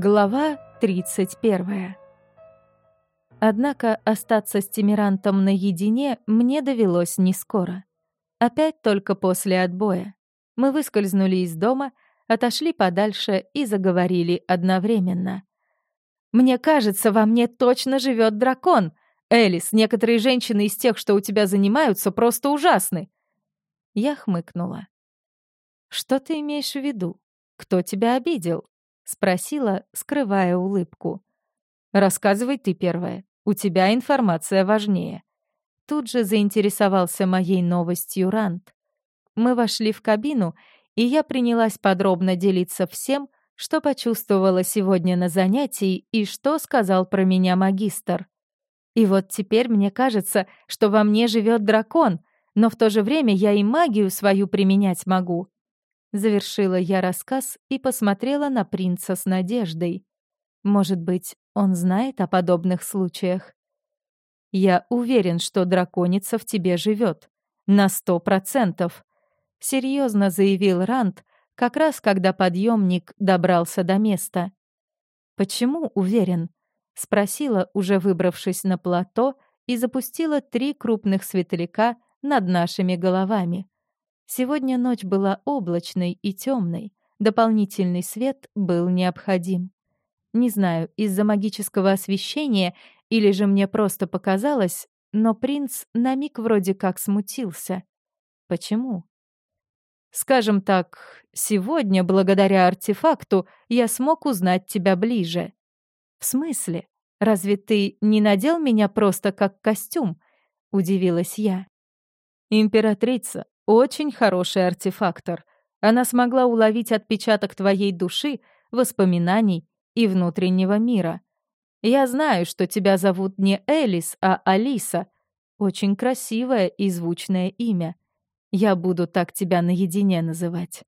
Глава 31. Однако остаться с Тимирантом наедине мне довелось не скоро. Опять только после отбоя. Мы выскользнули из дома, отошли подальше и заговорили одновременно. «Мне кажется, во мне точно живет дракон. Элис, некоторые женщины из тех, что у тебя занимаются, просто ужасны». Я хмыкнула. «Что ты имеешь в виду? Кто тебя обидел?» — спросила, скрывая улыбку. «Рассказывай ты первая. У тебя информация важнее». Тут же заинтересовался моей новостью Рант. Мы вошли в кабину, и я принялась подробно делиться всем, что почувствовала сегодня на занятии и что сказал про меня магистр. И вот теперь мне кажется, что во мне живет дракон, но в то же время я и магию свою применять могу. Завершила я рассказ и посмотрела на принца с надеждой. Может быть, он знает о подобных случаях? Я уверен, что драконица в тебе живет. На сто процентов. Серьезно заявил Ранд, как раз когда подъемник добрался до места. Почему уверен? Спросила, уже выбравшись на плато, и запустила три крупных светляка над нашими головами. Сегодня ночь была облачной и темной, дополнительный свет был необходим. Не знаю, из-за магического освещения или же мне просто показалось, но принц на миг вроде как смутился. Почему? Скажем так, сегодня, благодаря артефакту, я смог узнать тебя ближе. В смысле? Разве ты не надел меня просто как костюм? Удивилась я. Императрица, очень хороший артефактор. Она смогла уловить отпечаток твоей души, воспоминаний и внутреннего мира. Я знаю, что тебя зовут не Элис, а Алиса. Очень красивое и звучное имя. Я буду так тебя наедине называть.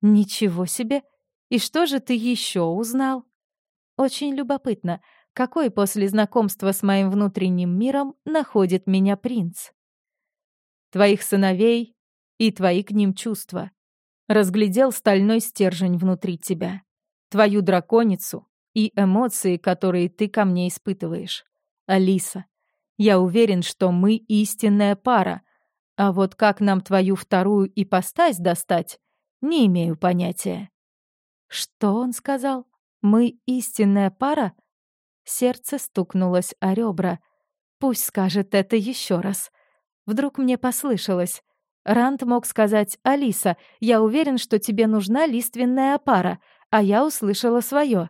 Ничего себе! И что же ты еще узнал? Очень любопытно, какой после знакомства с моим внутренним миром находит меня принц твоих сыновей и твои к ним чувства. Разглядел стальной стержень внутри тебя, твою драконицу и эмоции, которые ты ко мне испытываешь. Алиса, я уверен, что мы истинная пара, а вот как нам твою вторую ипостась достать, не имею понятия. Что он сказал? Мы истинная пара? Сердце стукнулось о ребра. Пусть скажет это еще раз. Вдруг мне послышалось. Рант мог сказать «Алиса, я уверен, что тебе нужна лиственная опара», а я услышала свое.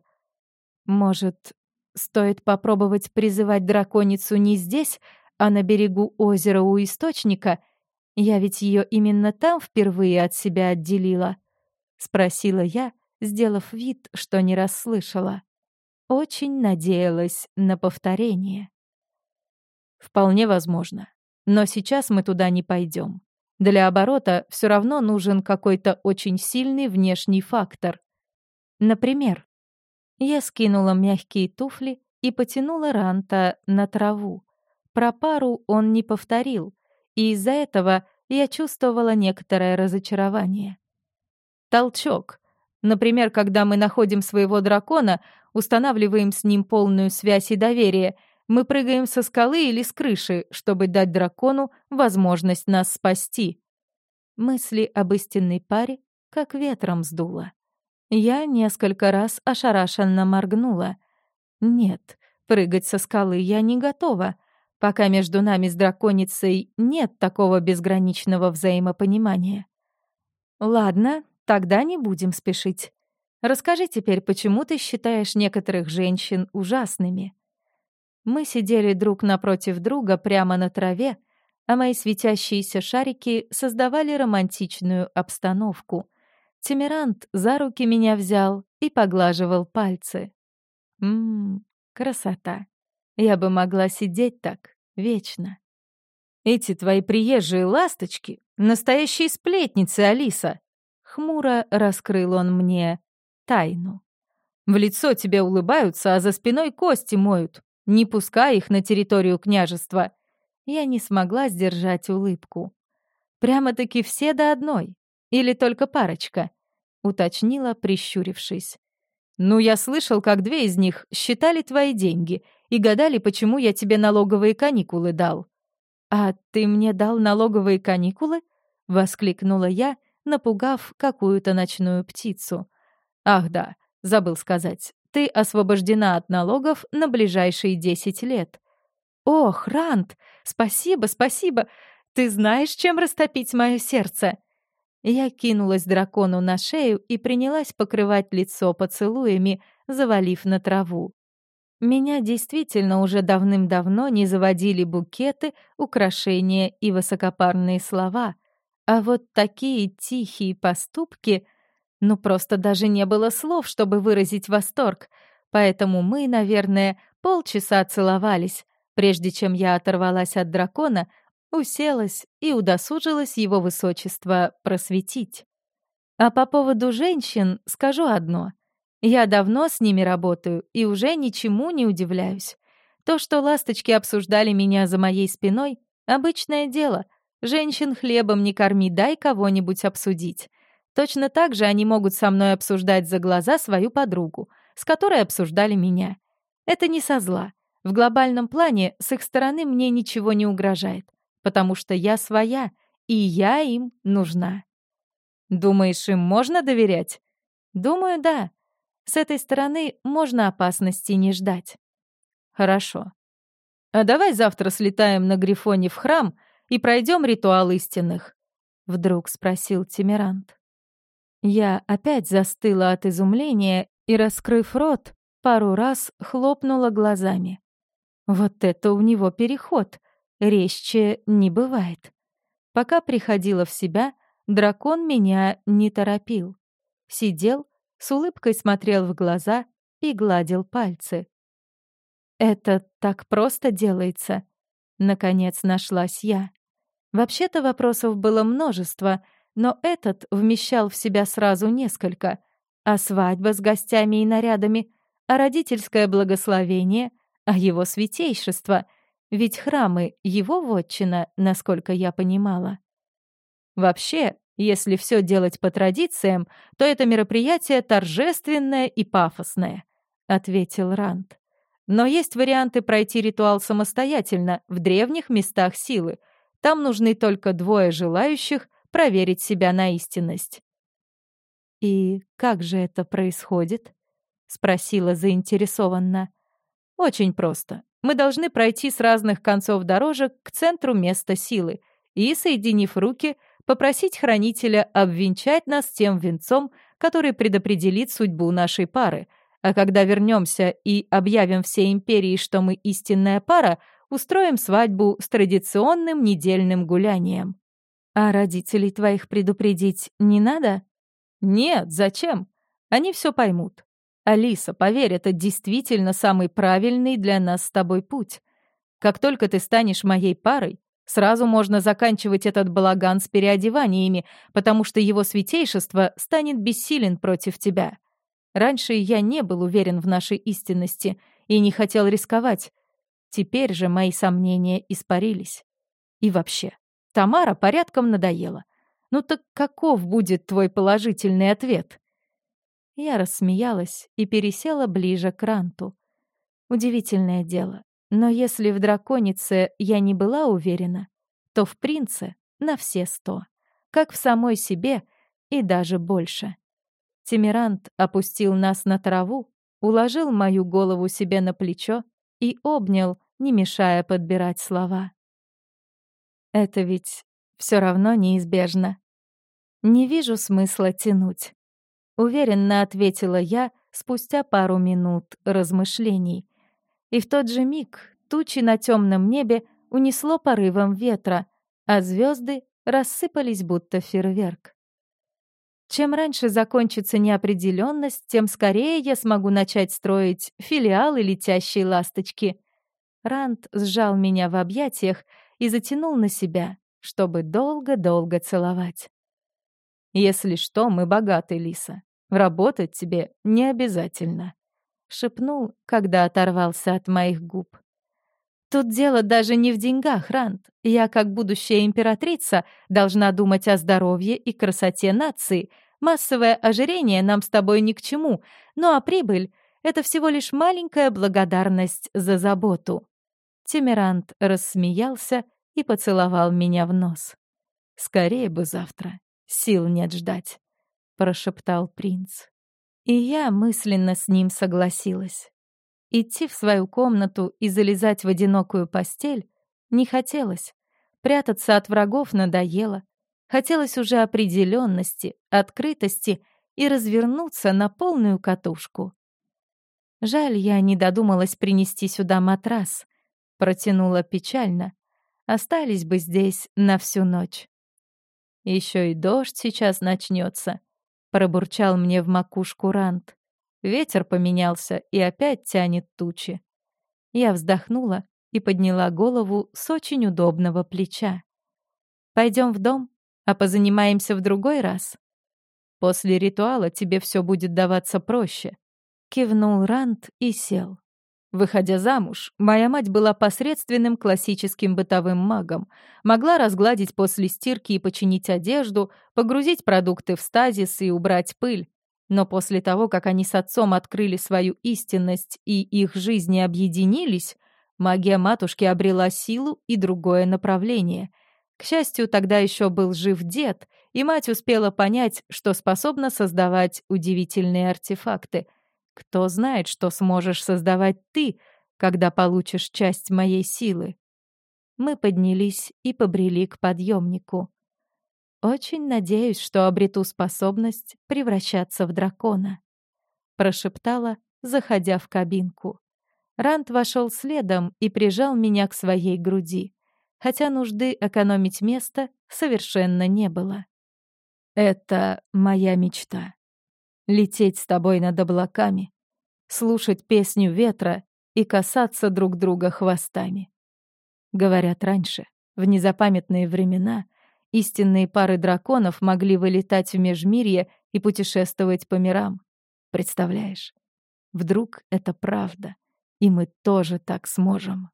Может, стоит попробовать призывать драконицу не здесь, а на берегу озера у источника? Я ведь ее именно там впервые от себя отделила. Спросила я, сделав вид, что не расслышала. Очень надеялась на повторение. Вполне возможно. Но сейчас мы туда не пойдем. Для оборота все равно нужен какой-то очень сильный внешний фактор. Например, я скинула мягкие туфли и потянула Ранта на траву. Про пару он не повторил, и из-за этого я чувствовала некоторое разочарование. Толчок. Например, когда мы находим своего дракона, устанавливаем с ним полную связь и доверие — мы прыгаем со скалы или с крыши, чтобы дать дракону возможность нас спасти. Мысли об истинной паре как ветром сдуло. Я несколько раз ошарашенно моргнула. Нет, прыгать со скалы я не готова, пока между нами с драконицей нет такого безграничного взаимопонимания. Ладно, тогда не будем спешить. Расскажи теперь, почему ты считаешь некоторых женщин ужасными? Мы сидели друг напротив друга прямо на траве, а мои светящиеся шарики создавали романтичную обстановку. Тимирант за руки меня взял и поглаживал пальцы. Ммм, красота. Я бы могла сидеть так вечно. Эти твои приезжие ласточки — настоящие сплетницы, Алиса. Хмуро раскрыл он мне тайну. В лицо тебе улыбаются, а за спиной кости моют не пускай их на территорию княжества. Я не смогла сдержать улыбку. Прямо-таки все до одной. Или только парочка? Уточнила, прищурившись. «Ну, я слышал, как две из них считали твои деньги и гадали, почему я тебе налоговые каникулы дал». «А ты мне дал налоговые каникулы?» — воскликнула я, напугав какую-то ночную птицу. «Ах да, забыл сказать, ты освобождена от налогов на ближайшие десять лет». «Ох, Рант, спасибо, спасибо! Ты знаешь, чем растопить мое сердце?» Я кинулась дракону на шею и принялась покрывать лицо поцелуями, завалив на траву. Меня действительно уже давным-давно не заводили букеты, украшения и высокопарные слова. А вот такие тихие поступки... Ну, просто даже не было слов, чтобы выразить восторг. Поэтому мы, наверное, полчаса целовались, прежде чем я оторвалась от дракона, уселась и удосужилась его высочество просветить. А по поводу женщин скажу одно. Я давно с ними работаю и уже ничему не удивляюсь. То, что ласточки обсуждали меня за моей спиной — обычное дело. Женщин хлебом не корми, дай кого-нибудь обсудить. Точно так же они могут со мной обсуждать за глаза свою подругу, с которой обсуждали меня. Это не со зла. В глобальном плане с их стороны мне ничего не угрожает потому что я своя, и я им нужна. Думаешь, им можно доверять? Думаю, да. С этой стороны можно опасности не ждать. Хорошо. А давай завтра слетаем на Грифоне в храм и пройдем ритуал истинных, вдруг спросил Тимирант. Я опять застыла от изумления и, раскрыв рот, пару раз хлопнула глазами. Вот это у него переход. Резче не бывает. Пока приходила в себя, дракон меня не торопил. Сидел, с улыбкой смотрел в глаза и гладил пальцы. «Это так просто делается?» Наконец нашлась я. Вообще-то вопросов было множество, но этот вмещал в себя сразу несколько. А свадьба с гостями и нарядами, а родительское благословение, а его святейшество — ведь храмы — его вотчина, насколько я понимала. Вообще, если все делать по традициям, то это мероприятие торжественное и пафосное, — ответил Ранд. Но есть варианты пройти ритуал самостоятельно в древних местах силы. Там нужны только двое желающих проверить себя на истинность. «И как же это происходит?» — спросила заинтересованно. «Очень просто. Мы должны пройти с разных концов дорожек к центру места силы и, соединив руки, попросить хранителя обвенчать нас тем венцом, который предопределит судьбу нашей пары. А когда вернемся и объявим всей империи, что мы истинная пара, устроим свадьбу с традиционным недельным гулянием. А родителей твоих предупредить не надо? Нет, зачем? Они все поймут. Алиса, поверь, это действительно самый правильный для нас с тобой путь. Как только ты станешь моей парой, сразу можно заканчивать этот балаган с переодеваниями, потому что его святейшество станет бессилен против тебя. Раньше я не был уверен в нашей истинности и не хотел рисковать. Теперь же мои сомнения испарились. И вообще, Тамара порядком надоела. Ну так каков будет твой положительный ответ? Я рассмеялась и пересела ближе к Ранту. Удивительное дело, но если в драконице я не была уверена, то в принце на все сто, как в самой себе и даже больше. Тимирант опустил нас на траву, уложил мою голову себе на плечо и обнял, не мешая подбирать слова. Это ведь все равно неизбежно. Не вижу смысла тянуть. Уверенно ответила я спустя пару минут размышлений. И в тот же миг тучи на темном небе унесло порывом ветра, а звезды рассыпались будто фейерверк. Чем раньше закончится неопределенность, тем скорее я смогу начать строить филиалы летящей ласточки. Ранд сжал меня в объятиях и затянул на себя, чтобы долго-долго целовать. «Если что, мы богаты, Лиса. Работать тебе не обязательно», — шепнул, когда оторвался от моих губ. «Тут дело даже не в деньгах, Рант. Я, как будущая императрица, должна думать о здоровье и красоте нации, Массовое ожирение нам с тобой ни к чему, ну а прибыль — это всего лишь маленькая благодарность за заботу». Тимирант рассмеялся и поцеловал меня в нос. «Скорее бы завтра, сил нет ждать», — прошептал принц. И я мысленно с ним согласилась. Идти в свою комнату и залезать в одинокую постель не хотелось. Прятаться от врагов надоело. Хотелось уже определенности, открытости и развернуться на полную катушку. Жаль, я не додумалась принести сюда матрас. Протянула печально. Остались бы здесь на всю ночь. Еще и дождь сейчас начнется, пробурчал мне в макушку Рант. Ветер поменялся и опять тянет тучи. Я вздохнула и подняла голову с очень удобного плеча. Пойдем в дом, а позанимаемся в другой раз. После ритуала тебе все будет даваться проще. Кивнул Рант и сел. Выходя замуж, моя мать была посредственным классическим бытовым магом. Могла разгладить после стирки и починить одежду, погрузить продукты в стазис и убрать пыль. Но после того, как они с отцом открыли свою истинность и их жизни объединились, магия матушки обрела силу и другое направление. К счастью, тогда еще был жив дед, и мать успела понять, что способна создавать удивительные артефакты — кто знает, что сможешь создавать ты, когда получишь часть моей силы. Мы поднялись и побрели к подъемнику. Очень надеюсь, что обрету способность превращаться в дракона, прошептала, заходя в кабинку. Рант вошел следом и прижал меня к своей груди, хотя нужды экономить место совершенно не было. Это моя мечта лететь с тобой над облаками, слушать песню ветра и касаться друг друга хвостами. Говорят, раньше, в незапамятные времена, истинные пары драконов могли вылетать в межмирье и путешествовать по мирам. Представляешь? Вдруг это правда, и мы тоже так сможем.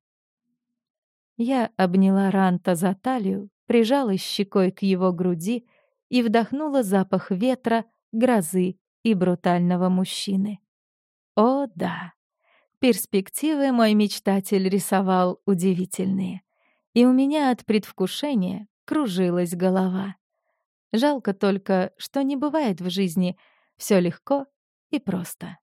Я обняла Ранта за талию, прижалась щекой к его груди и вдохнула запах ветра, грозы и брутального мужчины. О, да. Перспективы мой мечтатель рисовал удивительные. И у меня от предвкушения кружилась голова. Жалко только, что не бывает в жизни все легко и просто.